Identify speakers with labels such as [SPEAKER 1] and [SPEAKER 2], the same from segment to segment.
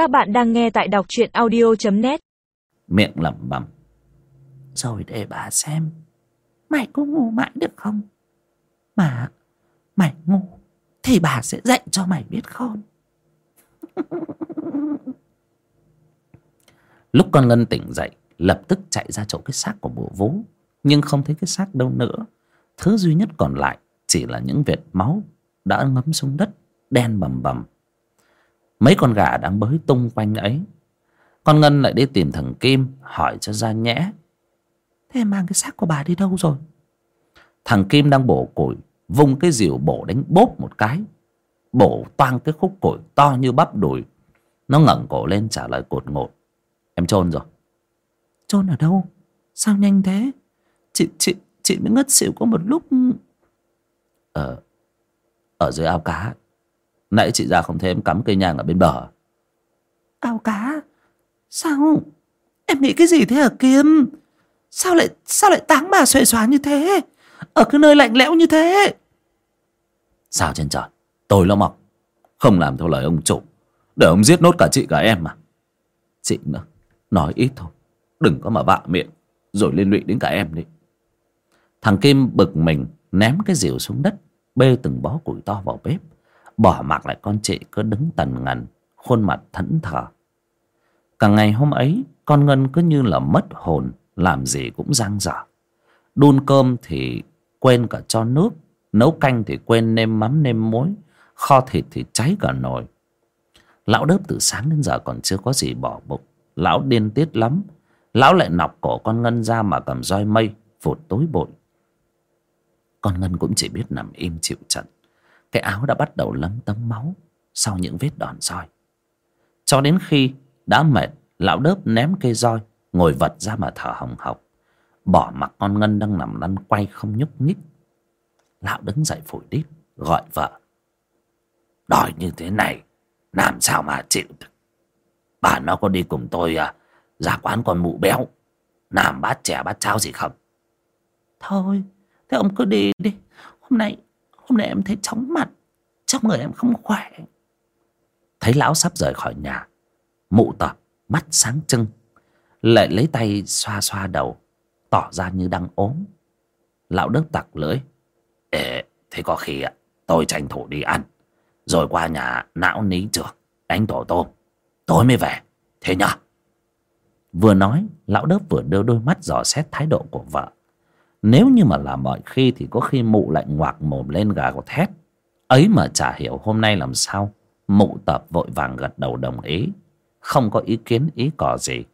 [SPEAKER 1] Các bạn đang nghe tại đọc truyện audio.net
[SPEAKER 2] Miệng lẩm bẩm. Rồi để bà xem. Mày có ngu mãi được không? Mà, Mày ngu, Thì bà sẽ dạy cho mày biết khôn Lúc con Ngân tỉnh dậy, Lập tức chạy ra chỗ cái xác của bộ vú. Nhưng không thấy cái xác đâu nữa. Thứ duy nhất còn lại Chỉ là những vệt máu Đã ngấm xuống đất, Đen bầm bầm. Mấy con gà đang bới tung quanh ấy. Con Ngân lại đi tìm thằng Kim Hỏi cho ra nhẽ. Thế mang cái xác của bà đi đâu rồi? Thằng Kim đang bổ củi Vung cái rìu bổ đánh bốp một cái. Bổ toang cái khúc củi to như bắp đùi. Nó ngẩng cổ lên trả lời cột ngột. Em chôn rồi. Chôn ở đâu? Sao nhanh thế? Chị, chị, chị mới ngất xỉu có một lúc. Ở Ở dưới ao cá Nãy chị ra không thấy em cắm cây nhang ở bên bờ. Ao cá. Sao? Em nghĩ cái gì thế hả Kim? Sao lại sao lại táng bà xuề xóa như thế? Ở cái nơi lạnh lẽo như thế? Sao trên trời? Tôi lo mọc. Không làm theo lời ông chủ. Để ông giết nốt cả chị cả em mà. Chị nữa Nói ít thôi. Đừng có mà vạ miệng Rồi liên lụy đến cả em đi. Thằng Kim bực mình Ném cái rìu xuống đất Bê từng bó củi to vào bếp Bỏ mặc lại con chị cứ đứng tần ngần, Khuôn mặt thẫn thờ. Cả ngày hôm ấy, Con Ngân cứ như là mất hồn, Làm gì cũng giang dở. Đun cơm thì quên cả cho nước, Nấu canh thì quên nêm mắm, nêm muối, Kho thịt thì cháy cả nồi. Lão đớp từ sáng đến giờ còn chưa có gì bỏ bụng. Lão điên tiết lắm. Lão lại nọc cổ con Ngân ra mà cầm roi mây, Phụt tối bội Con Ngân cũng chỉ biết nằm im chịu trận. Cái áo đã bắt đầu lấm tấm máu Sau những vết đòn roi Cho đến khi đã mệt, Lão đớp ném cây roi, Ngồi vật ra mà thở hồng hộc. Bỏ mặc con Ngân đang nằm lăn quay không nhúc nhích. Lão đứng dậy phủi đít, Gọi vợ. Đòi như thế này, Làm sao mà chịu được? Bà nó có đi cùng tôi à Ra quán con mụ béo. Làm bát chè bát cháo gì không? Thôi, Thế ông cứ đi đi. Hôm nay Hôm nay em thấy chóng mặt Trong người em không khỏe. Thấy lão sắp rời khỏi nhà Mụ tập mắt sáng trưng Lại lấy tay xoa xoa đầu Tỏ ra như đang ốm. Lão đớp tặc lưỡi Ê, thế có khi ạ Tôi tranh thủ đi ăn Rồi qua nhà não ní trưởng Đánh tổ tôm Tối mới về Thế nhá. Vừa nói Lão đớp vừa đưa đôi mắt dò xét thái độ của vợ. Nếu như mà là mọi khi Thì có khi mụ lại ngoạc mồm lên gà của thét. Ấy mà chả hiểu hôm nay làm sao. Mụ tập vội vàng gật đầu đồng ý. Không có ý kiến, ý cò gì.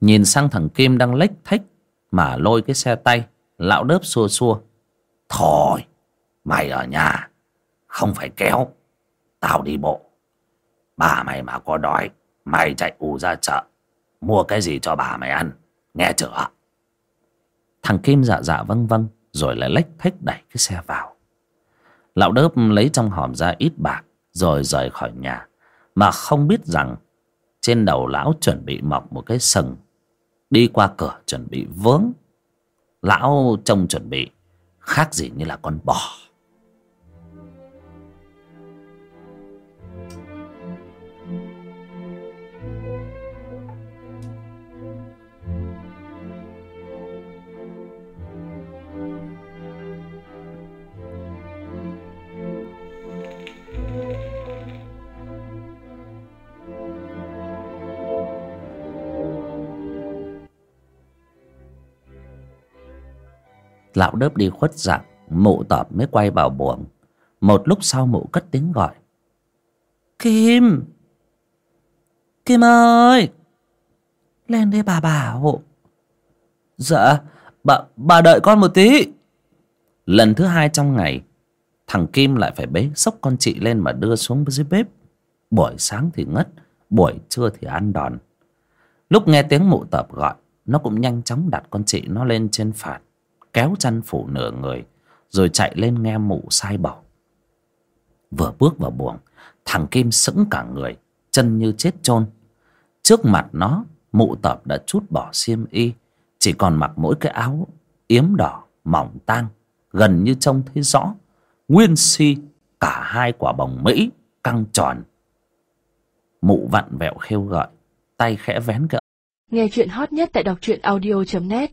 [SPEAKER 2] Nhìn sang thằng Kim đang lếch thách Mà lôi cái xe tay, Lão đớp xua xua. Thôi, Mày ở nhà, Không phải kéo. Tao đi bộ. Bà mày mà có đói, Mày chạy ù ra chợ. Mua cái gì cho bà mày ăn? Nghe chưa Thằng Kim dạ dạ vâng vâng Rồi lại lách thách đẩy cái xe vào. Lão đớp lấy trong hòm ra ít bạc, Rồi rời khỏi nhà, Mà không biết rằng Trên đầu lão chuẩn bị mọc một cái sừng. Đi qua cửa chuẩn bị vướng. Lão trông chuẩn bị, Khác gì như là con bò. Lão đớp đi khuất dạng Mụ tọp mới quay vào buồng. Một lúc sau mụ cất tiếng gọi. Kim! Kim ơi! Lên đây bà bảo. Dạ Bà, bà đợi con một tí. Lần thứ hai trong ngày Thằng Kim lại phải bế sốc con chị lên mà đưa xuống dưới bếp. Buổi sáng thì ngất Buổi trưa thì ăn đòn. Lúc nghe tiếng mụ tập gọi Nó cũng nhanh chóng đặt con chị nó lên trên phạt kéo chăn phủ nửa người, rồi chạy lên nghe mụ sai bảo. Vừa bước vào buồng, thằng kim sững cả người, chân như chết chôn. Trước mặt nó, mụ tập đã chút bỏ xiêm y, chỉ còn mặc mỗi cái áo yếm đỏ mỏng tang, gần như trông thấy rõ, nguyên si cả hai quả bồng mỹ căng tròn. Mụ vặn vẹo khêu gợi, tay khẽ vén cái
[SPEAKER 3] Nghe chuyện hot nhất tại đọc truyện audio.net